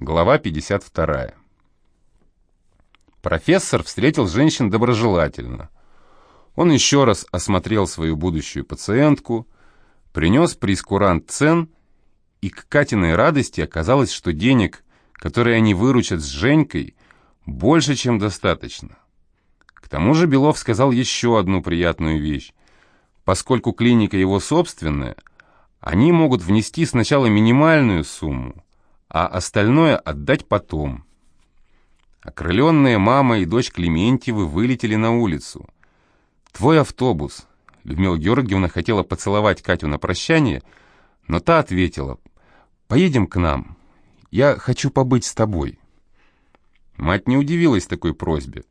Глава 52. Профессор встретил женщин доброжелательно. Он еще раз осмотрел свою будущую пациентку, принес прескурант цен, и к Катиной радости оказалось, что денег, которые они выручат с Женькой, больше, чем достаточно. К тому же Белов сказал еще одну приятную вещь. Поскольку клиника его собственная, они могут внести сначала минимальную сумму, а остальное отдать потом. Окрыленные мама и дочь Клементьевы вылетели на улицу. «Твой автобус!» Людмила Георгиевна хотела поцеловать Катю на прощание, но та ответила, «Поедем к нам. Я хочу побыть с тобой». Мать не удивилась такой просьбе.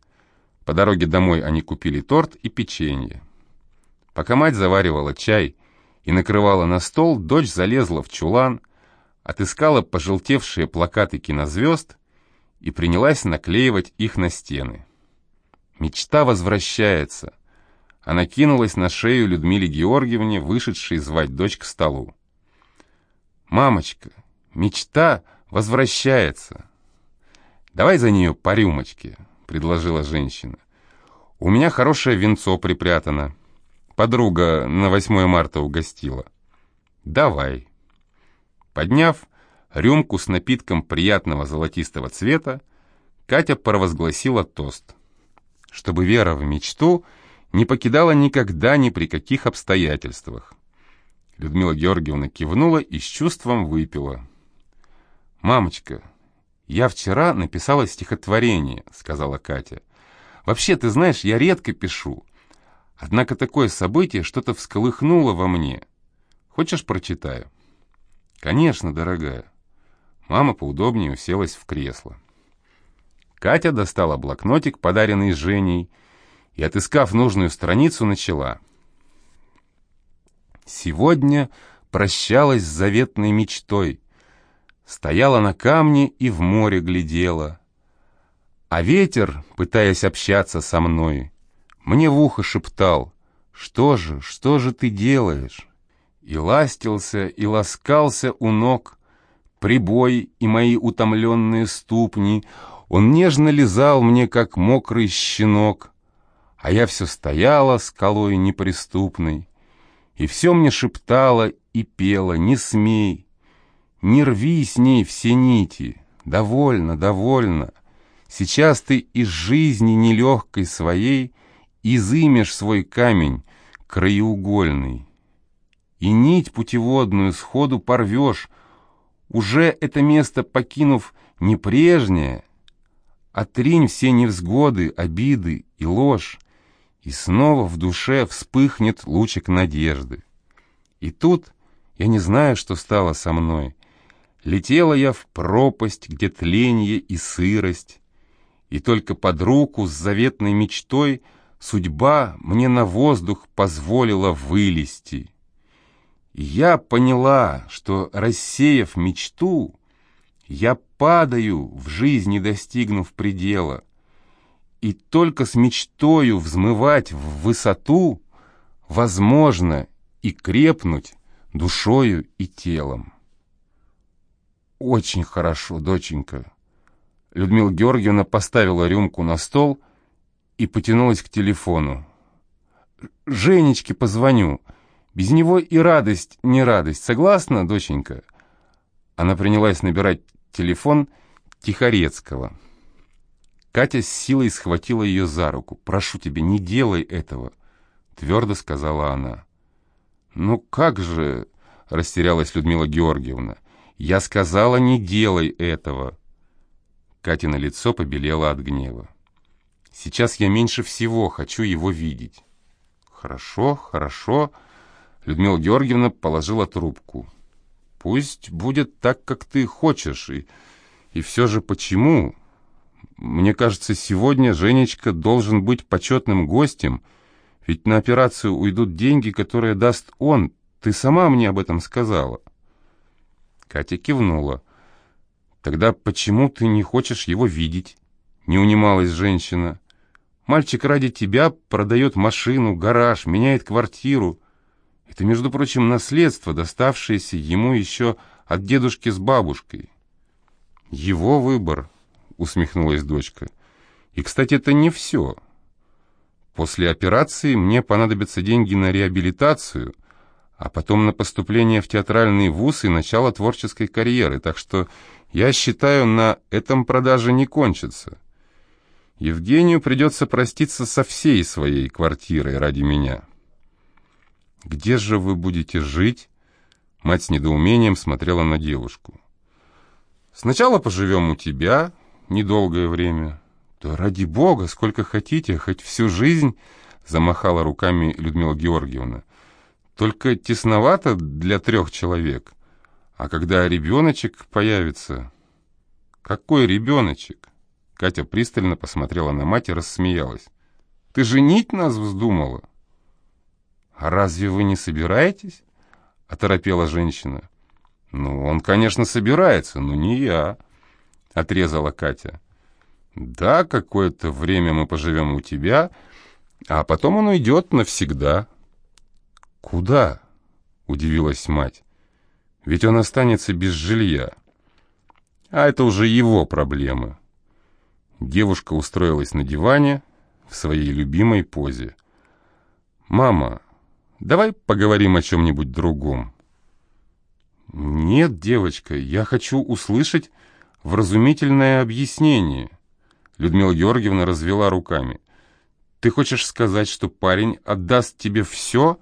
По дороге домой они купили торт и печенье. Пока мать заваривала чай и накрывала на стол, дочь залезла в чулан, отыскала пожелтевшие плакаты кинозвезд и принялась наклеивать их на стены. Мечта возвращается. Она кинулась на шею Людмиле Георгиевне, вышедшей звать дочь к столу. «Мамочка, мечта возвращается!» «Давай за нее по рюмочке», — предложила женщина. «У меня хорошее венцо припрятано. Подруга на 8 марта угостила». «Давай». Подняв рюмку с напитком приятного золотистого цвета, Катя провозгласила тост. Чтобы вера в мечту не покидала никогда ни при каких обстоятельствах. Людмила Георгиевна кивнула и с чувством выпила. «Мамочка, я вчера написала стихотворение», — сказала Катя. «Вообще, ты знаешь, я редко пишу. Однако такое событие что-то всколыхнуло во мне. Хочешь, прочитаю?» «Конечно, дорогая». Мама поудобнее уселась в кресло. Катя достала блокнотик, подаренный Женей, и, отыскав нужную страницу, начала. «Сегодня прощалась с заветной мечтой, стояла на камне и в море глядела. А ветер, пытаясь общаться со мной, мне в ухо шептал, «Что же, что же ты делаешь?» И ластился, и ласкался у ног, прибой и мои утомленные ступни, он нежно лизал мне, как мокрый щенок, а я все стояла скалой неприступной, и все мне шептала и пела, не смей, не рви с ней все нити, довольно, довольно, сейчас ты из жизни нелегкой своей изымешь свой камень краеугольный и нить путеводную сходу порвешь, уже это место покинув не прежнее, отринь все невзгоды, обиды и ложь, и снова в душе вспыхнет лучик надежды. И тут я не знаю, что стало со мной. Летела я в пропасть, где тленье и сырость, и только под руку с заветной мечтой судьба мне на воздух позволила вылезти я поняла, что, рассеяв мечту, я падаю, в жизни достигнув предела, и только с мечтою взмывать в высоту возможно и крепнуть душою и телом. «Очень хорошо, доченька». Людмила Георгиевна поставила рюмку на стол и потянулась к телефону. «Женечке позвоню». Без него и радость не радость. Согласна, доченька?» Она принялась набирать телефон Тихорецкого. Катя с силой схватила ее за руку. «Прошу тебя, не делай этого», — твердо сказала она. «Ну как же...» — растерялась Людмила Георгиевна. «Я сказала, не делай этого». Катя на лицо побелело от гнева. «Сейчас я меньше всего хочу его видеть». «Хорошо, хорошо», Людмила Георгиевна положила трубку. «Пусть будет так, как ты хочешь, и, и все же почему? Мне кажется, сегодня Женечка должен быть почетным гостем, ведь на операцию уйдут деньги, которые даст он. Ты сама мне об этом сказала». Катя кивнула. «Тогда почему ты не хочешь его видеть?» Не унималась женщина. «Мальчик ради тебя продает машину, гараж, меняет квартиру». Это, между прочим, наследство, доставшееся ему еще от дедушки с бабушкой. Его выбор, усмехнулась дочка. И, кстати, это не все. После операции мне понадобятся деньги на реабилитацию, а потом на поступление в театральный вуз и начало творческой карьеры, так что я считаю, на этом продажа не кончится. Евгению придется проститься со всей своей квартирой ради меня. «Где же вы будете жить?» Мать с недоумением смотрела на девушку. «Сначала поживем у тебя недолгое время». «Да ради бога, сколько хотите, хоть всю жизнь», — замахала руками Людмила Георгиевна. «Только тесновато для трех человек. А когда ребеночек появится...» «Какой ребеночек?» Катя пристально посмотрела на мать и рассмеялась. «Ты женить нас вздумала?» «А разве вы не собираетесь?» — оторопела женщина. «Ну, он, конечно, собирается, но не я», — отрезала Катя. «Да, какое-то время мы поживем у тебя, а потом он уйдет навсегда». «Куда?» — удивилась мать. «Ведь он останется без жилья». «А это уже его проблемы». Девушка устроилась на диване в своей любимой позе. «Мама, давай поговорим о чем-нибудь другом». «Нет, девочка, я хочу услышать вразумительное объяснение». Людмила Георгиевна развела руками. «Ты хочешь сказать, что парень отдаст тебе все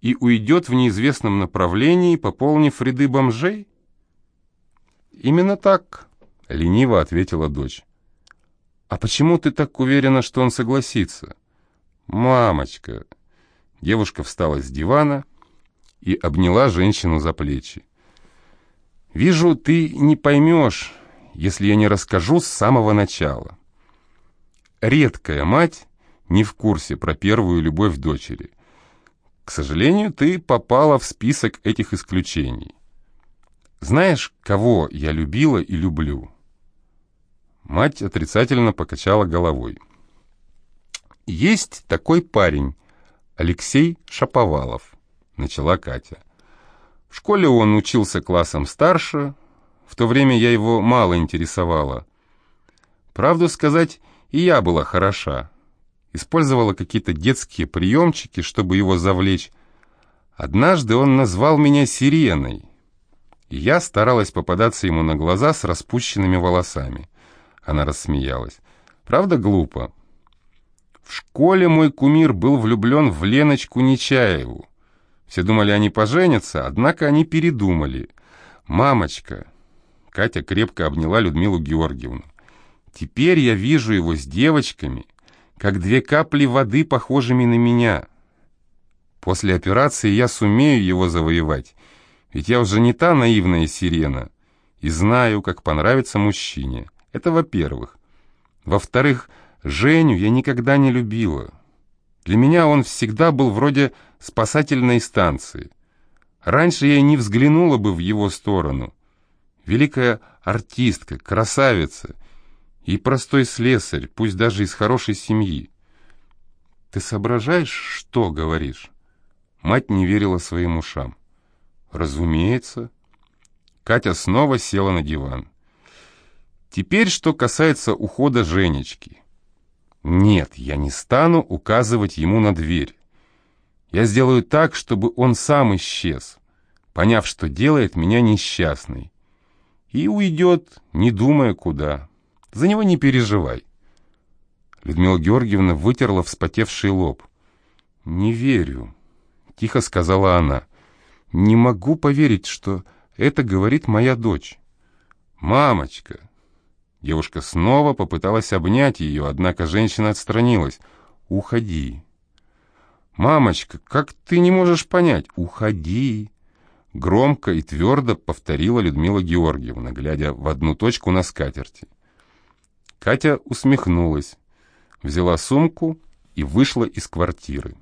и уйдет в неизвестном направлении, пополнив ряды бомжей?» «Именно так», — лениво ответила дочь. «А почему ты так уверена, что он согласится?» «Мамочка!» Девушка встала с дивана и обняла женщину за плечи. «Вижу, ты не поймешь, если я не расскажу с самого начала. Редкая мать не в курсе про первую любовь дочери. К сожалению, ты попала в список этих исключений. Знаешь, кого я любила и люблю?» Мать отрицательно покачала головой. «Есть такой парень, Алексей Шаповалов», — начала Катя. «В школе он учился классом старше, в то время я его мало интересовала. Правду сказать, и я была хороша. Использовала какие-то детские приемчики, чтобы его завлечь. Однажды он назвал меня сиреной. И я старалась попадаться ему на глаза с распущенными волосами. Она рассмеялась. Правда глупо? В школе мой кумир был влюблен в Леночку Нечаеву. Все думали, они поженятся, однако они передумали. «Мамочка!» Катя крепко обняла Людмилу Георгиевну. Теперь я вижу его с девочками, как две капли воды, похожими на меня. После операции я сумею его завоевать, ведь я уже не та наивная сирена, и знаю, как понравится мужчине. Это во-первых. Во-вторых, Женю я никогда не любила. Для меня он всегда был вроде спасательной станции. Раньше я не взглянула бы в его сторону. Великая артистка, красавица — и простой слесарь, пусть даже из хорошей семьи. Ты соображаешь, что говоришь? Мать не верила своим ушам. Разумеется. Катя снова села на диван. Теперь, что касается ухода Женечки. Нет, я не стану указывать ему на дверь. Я сделаю так, чтобы он сам исчез, поняв, что делает меня несчастной. И уйдет, не думая куда. За него не переживай. Людмила Георгиевна вытерла вспотевший лоб. «Не верю», — тихо сказала она. «Не могу поверить, что это говорит моя дочь». «Мамочка!» Девушка снова попыталась обнять ее, однако женщина отстранилась. «Уходи». «Мамочка, как ты не можешь понять? Уходи!» Громко и твердо повторила Людмила Георгиевна, глядя в одну точку на скатерти. Катя усмехнулась, взяла сумку и вышла из квартиры.